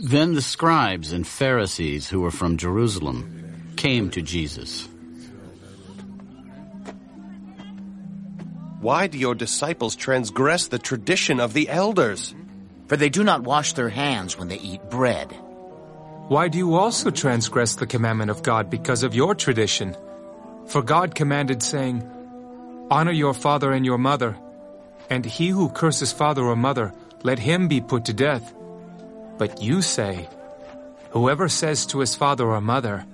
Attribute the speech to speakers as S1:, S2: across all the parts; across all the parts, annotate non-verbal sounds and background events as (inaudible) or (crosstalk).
S1: Then the scribes and Pharisees who were from Jerusalem came to Jesus.
S2: Why do your disciples transgress the tradition of the elders?
S3: For they do not wash their hands when they eat bread.
S4: Why do you also transgress the commandment of God because of your tradition? For God commanded, saying, Honor your father and your mother, and he who curses father or mother, let him be put to death. But you say, Whoever says to his father or mother,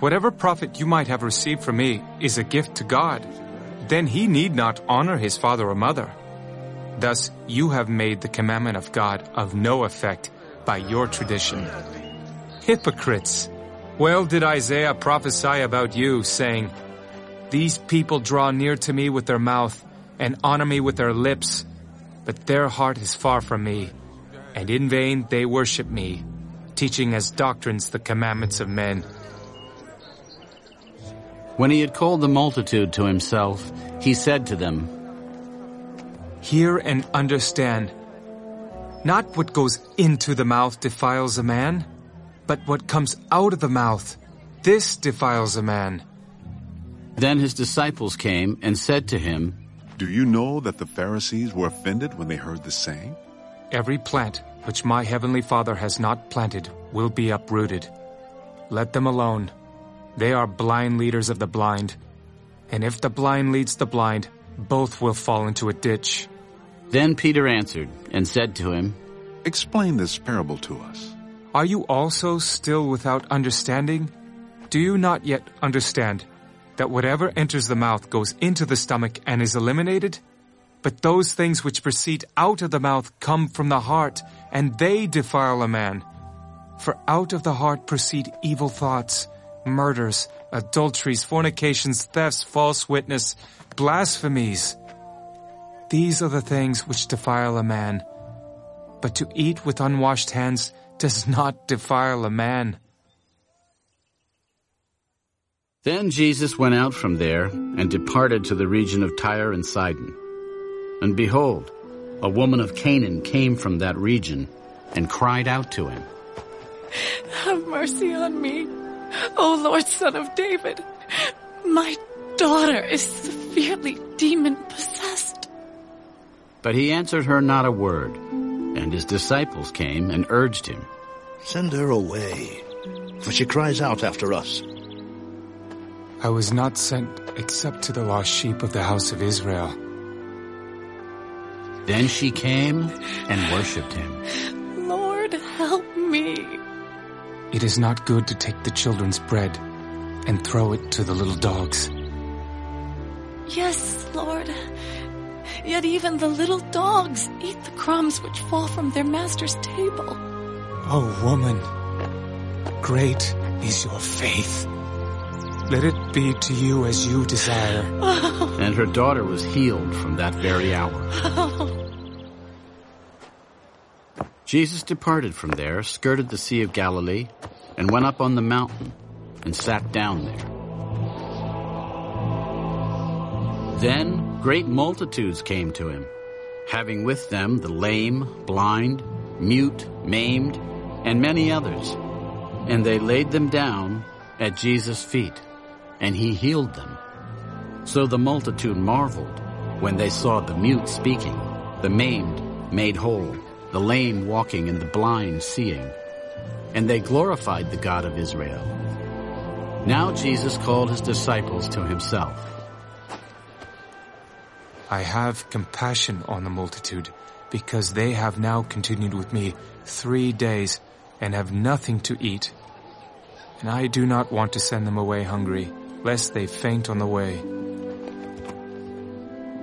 S4: Whatever profit you might have received from me is a gift to God, then he need not honor his father or mother. Thus you have made the commandment of God of no effect by your tradition. Hypocrites! Well did Isaiah prophesy about you, saying, These people draw near to me with their mouth, and honor me with their lips, but their heart is far from me, and in vain they worship me, teaching as doctrines the commandments of men.
S1: When he had called the multitude to himself, he said to them,
S4: Hear and understand. Not what goes into the mouth defiles a man, but what comes out of the mouth, this defiles a man.
S1: Then his disciples came and said to him,
S5: Do you know that the Pharisees were offended when they heard this saying?
S4: Every plant which my heavenly Father has not planted will be uprooted. Let them alone. They are blind leaders of the blind. And if the blind leads the blind, both will fall into a ditch.
S1: Then Peter answered and said to him,
S5: Explain this parable to us.
S4: Are you also still without understanding? Do you not yet understand that whatever enters the mouth goes into the stomach and is eliminated? But those things which proceed out of the mouth come from the heart, and they defile a man. For out of the heart proceed evil thoughts, murders, adulteries, fornications, thefts, false witness, blasphemies. These are the things which defile a man. But to eat with unwashed hands does (laughs) not defile a man.
S1: Then Jesus went out from there and departed to the region of Tyre and Sidon. And behold, a woman of Canaan came from that region and cried out to him,
S6: Have mercy on me, O Lord Son of David. My daughter is severely demon possessed.
S1: But he answered her not a word, and his disciples came and urged him,
S7: Send her away, for she cries out after us.
S4: I was not sent except to the lost sheep of the house of Israel.
S1: Then she came and worshipped him.
S6: Lord, help me.
S4: It is not good to take the children's bread and throw it to the little dogs.
S6: Yes, Lord. Yet even the little dogs eat the crumbs which fall from their master's table.
S4: Oh, woman, great is your faith. Let it be to you as you desire. (laughs)
S1: And her daughter was healed from that very hour. (laughs) Jesus departed from there, skirted the Sea of Galilee, and went up on the mountain and sat down there. Then great multitudes came to him, having with them the lame, blind, mute, maimed, and many others. And they laid them down at Jesus' feet, and he healed them. So the multitude marveled when they saw the mute speaking, the maimed made whole, the lame walking, and the blind seeing. And they glorified the God of Israel. Now Jesus called his disciples to himself.
S4: I have compassion on the multitude, because they have now continued with me three days and have nothing to eat. And I do not want to send them away hungry, lest they faint on the way.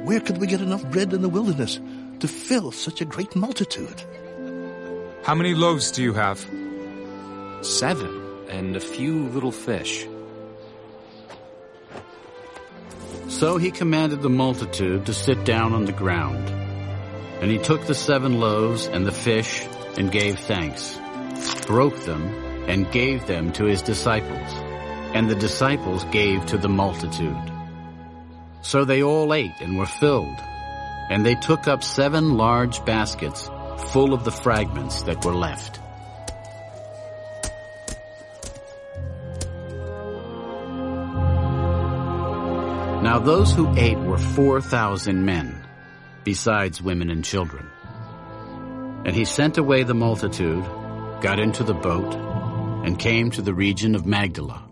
S7: Where could we get enough bread in the wilderness to fill such a great multitude?
S4: How many loaves do you have?
S8: Seven, and a few little fish.
S1: So he commanded the multitude to sit down on the ground. And he took the seven loaves and the fish and gave thanks, broke them, and gave them to his disciples. And the disciples gave to the multitude. So they all ate and were filled and they took up seven large baskets full of the fragments that were left. Now those who ate were 4,000 men, besides women and children. And he sent away the multitude, got into the boat, and came to the region of Magdala.